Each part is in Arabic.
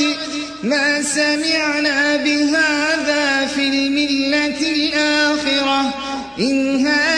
يراد ما سمعنا بهذا في الملة الآخرة. إن هذا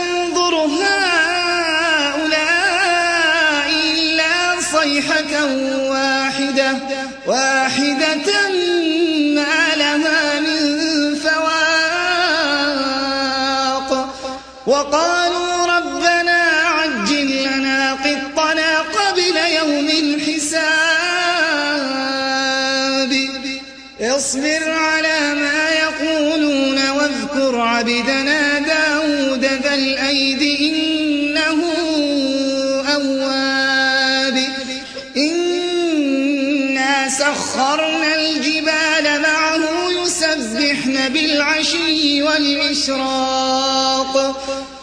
وقالوا ربنا عجل لنا قطنا قبل يوم الحساب. اصبر على ما يقولون واذكر عبدنا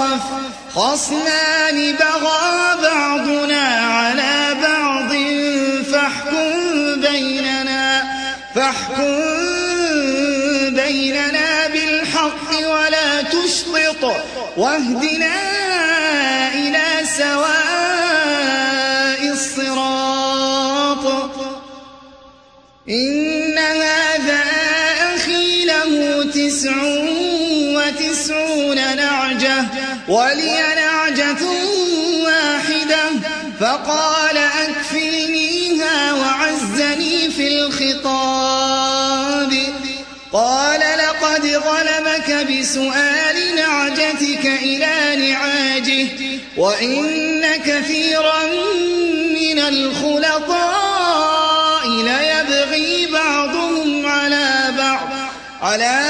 تخف خصمان بغى بعضنا على بعض فاحكم بيننا فاحكم بيننا بالحق ولا تشطط واهدنا إلى سواء ولي نعجة واحدة فقال أكفلنيها وعزني في الخطاب. قال لقد ظلمك بسؤال نعجتك إلى نعاجه وإن كثيرا من الخلطاء ليبغي بعضهم على بعض. على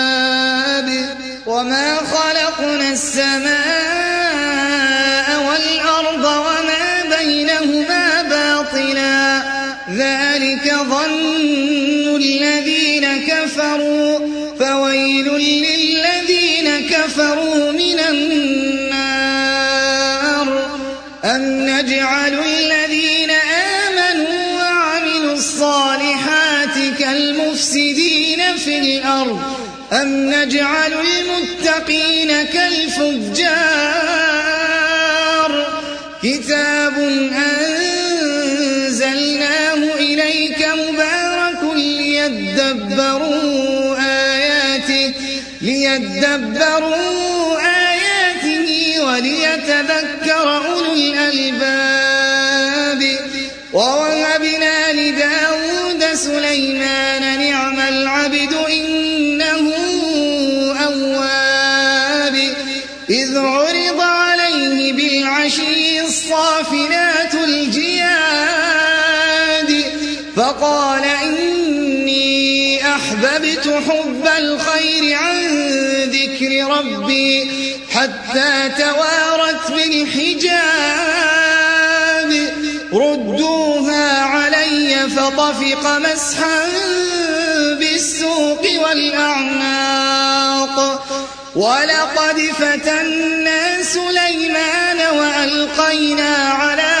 وما خلقنا السماء والأرض وما بينهما باطلا ذلك ظن أنزلناه إليك مبارك ليدبروا آياته ليدبروا فقال إني أحببت حب الخير عن ذكر ربي حتى توارت بالحجاب. ردوها علي فطفق مسحا بالسوق والأعناق. ولقد فتنا سليمان وألقينا على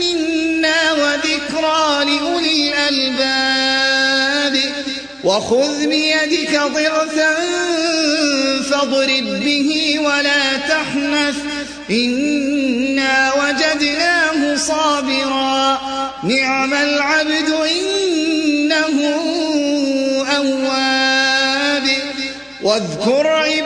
منا وذكرى لأولي الألباب وخذ بيدك ضغثا فاضرب به ولا تحنث إنا وجدناه صابرا نعم العبد إنه أواب واذكر عبادنا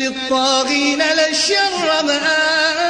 للطاغين لشر مآب.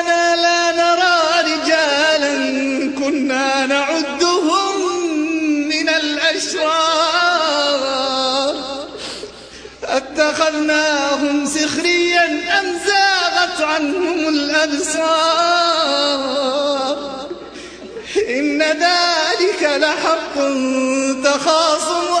اتخذناهم سخريا أم زاغت عنهم الأبصار؟ إن ذلك لحق تخاصم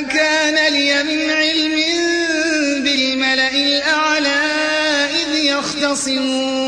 كان لي من علم بالملأ الأعلى إذ يختصمون.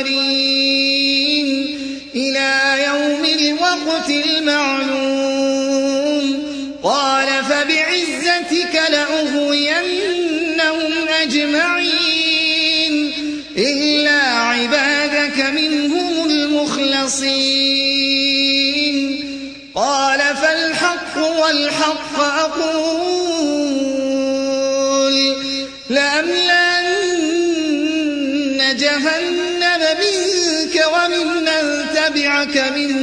المنظرين إلى يوم الوقت المعلوم. قال فبعزتك لأغوينهم أجمعين إلا عبادك منهم المخلصين. قال فالحق والحق أقول.